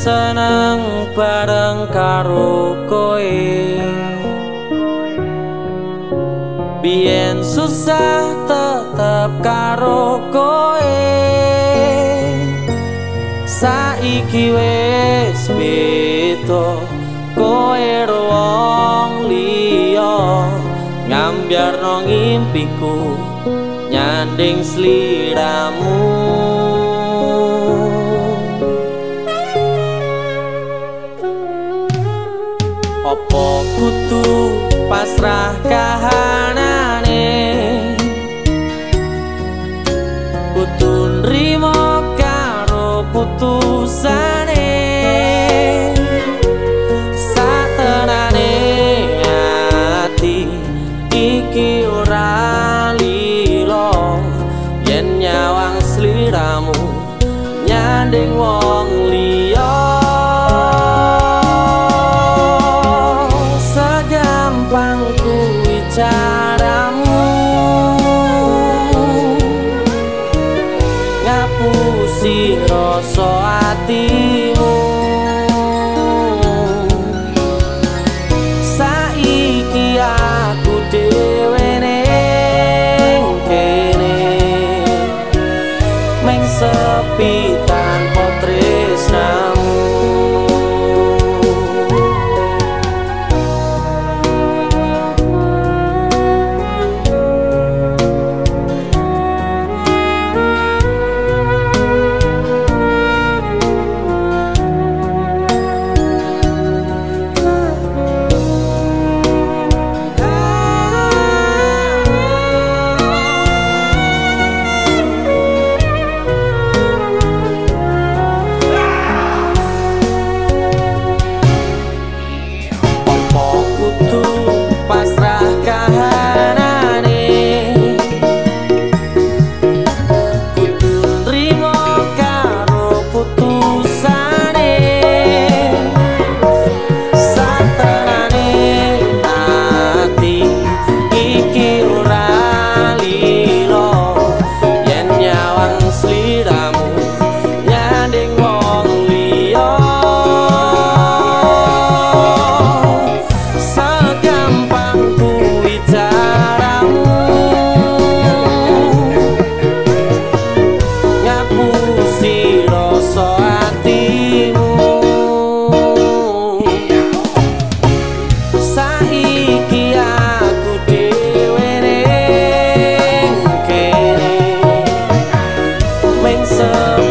seneng bareng karo koe. Bien susah tetep karo koe. Saiki wis beda koe ruang liya. Ngambiar no ngimpiku nyanding sliramu Opo kutu pasrah ngapusi rasa atimu sembuh